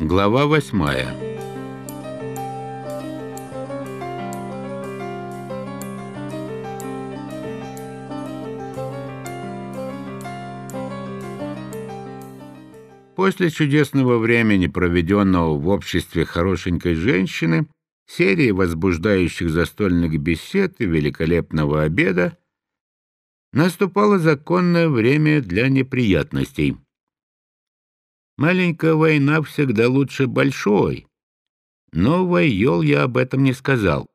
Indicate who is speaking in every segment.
Speaker 1: Глава восьмая. После чудесного времени, проведенного в обществе хорошенькой женщины, серии возбуждающих застольных бесед и великолепного обеда, наступало законное время для неприятностей — Маленькая война всегда лучше большой. Но Вайол я об этом не сказал.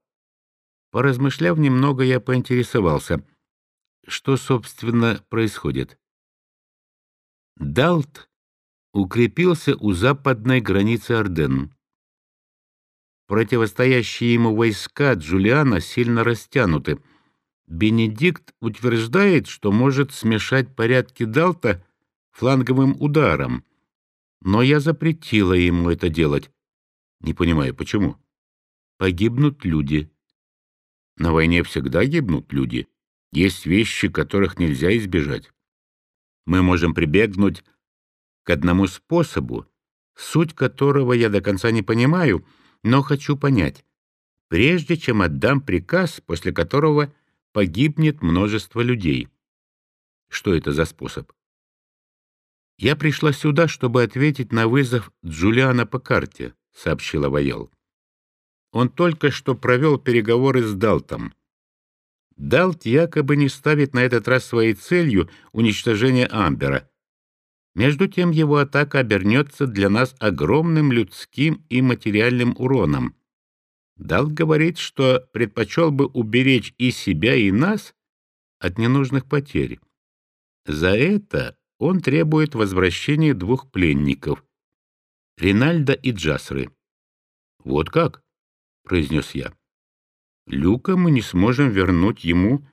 Speaker 1: Поразмышляв немного, я поинтересовался, что, собственно, происходит. Далт укрепился у западной границы Орден. Противостоящие ему войска Джулиана сильно растянуты. Бенедикт утверждает, что может смешать порядки Далта фланговым ударом — но я запретила ему это делать. Не понимаю, почему. Погибнут люди. На войне всегда гибнут люди. Есть вещи, которых нельзя избежать. Мы можем прибегнуть к одному способу, суть которого я до конца не понимаю, но хочу понять, прежде чем отдам приказ, после которого погибнет множество людей. Что это за способ? «Я пришла сюда, чтобы ответить на вызов Джулиана по карте», — сообщила Вайол. «Он только что провел переговоры с Далтом. Далт якобы не ставит на этот раз своей целью уничтожение Амбера. Между тем его атака обернется для нас огромным людским и материальным уроном. Далт говорит, что предпочел бы уберечь и себя, и нас от ненужных потерь. За это он требует возвращения двух пленников — Ринальда и Джасры. «Вот как?» — произнес я. «Люка мы не сможем вернуть ему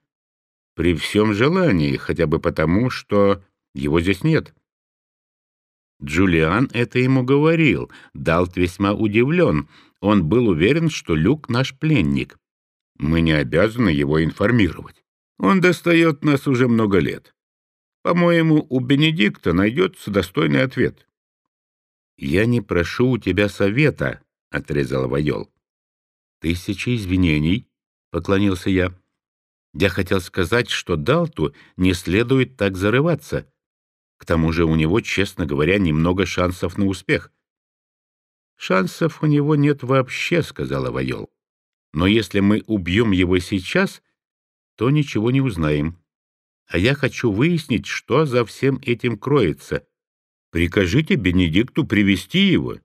Speaker 1: при всем желании, хотя бы потому, что его здесь нет». Джулиан это ему говорил. Далт весьма удивлен. Он был уверен, что Люк наш пленник. Мы не обязаны его информировать. Он достает нас уже много лет. По-моему, у Бенедикта найдется достойный ответ. «Я не прошу у тебя совета», — отрезал Вайол. «Тысячи извинений», — поклонился я. «Я хотел сказать, что Далту не следует так зарываться. К тому же у него, честно говоря, немного шансов на успех». «Шансов у него нет вообще», — сказала Вайол. «Но если мы убьем его сейчас, то ничего не узнаем а я хочу выяснить, что за всем этим кроется. Прикажите Бенедикту привести его.